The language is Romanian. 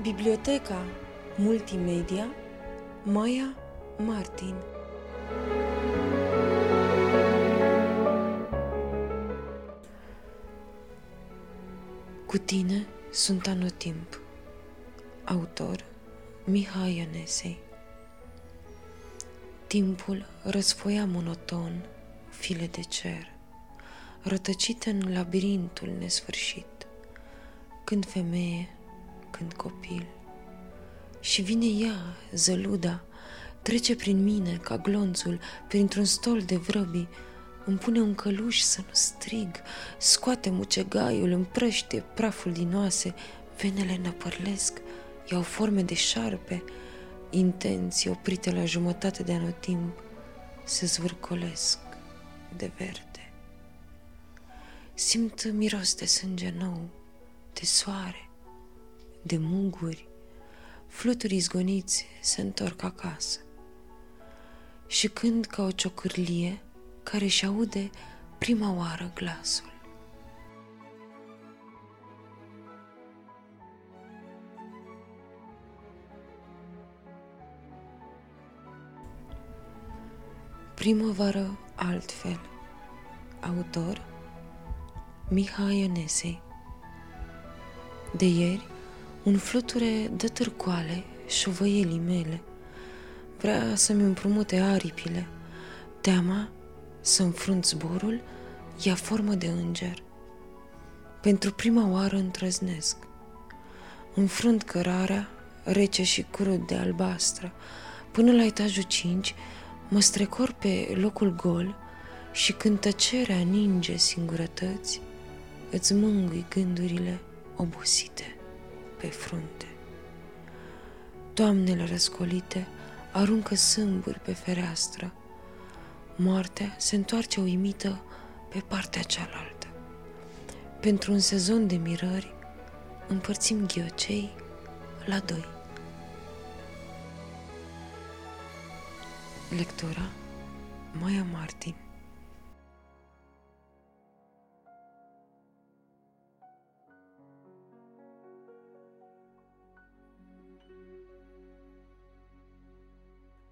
Biblioteca Multimedia Maya Martin. Cu tine sunt anotimp. Autor Mihai Ionesei. Timpul răsfoia monoton file de cer, rătăcite în labirintul nesfârșit, când femeie, când copil. Și vine ea, zăluda, trece prin mine ca glonțul, printr-un stol de vrăbi, îmi pune un căluș să nu strig, scoate mucegaiul, împrăște praful din oase, venele năpărlesc, iau forme de șarpe, intenții oprite la jumătate de anotimp, se zvârcolesc de verde. Simt miros de sânge nou, de soare, de muguri, fluturi izgoniți se întorc acasă. Și când ca o ciocârlie care își aude prima oară glasul. Primăvară altfel Autor Mihai Ionesei De ieri, un fluture de târcoale șovăielii mele. Vrea să-mi împrumute aripile. Teama să înfrunt zborul ia formă de înger. Pentru prima oară întrăznesc Înfrunt cărarea, rece și crud de albastră. Până la etajul 5 Mă strecor pe locul gol și când tăcerea ninge singurătăți, îți mângâi gândurile obosite pe frunte. Toamnele răscolite aruncă sâmburi pe fereastră. Moartea se întoarce uimită pe partea cealaltă. Pentru un sezon de mirări, împărțim ghiocei la doi. Lectura Maya Martin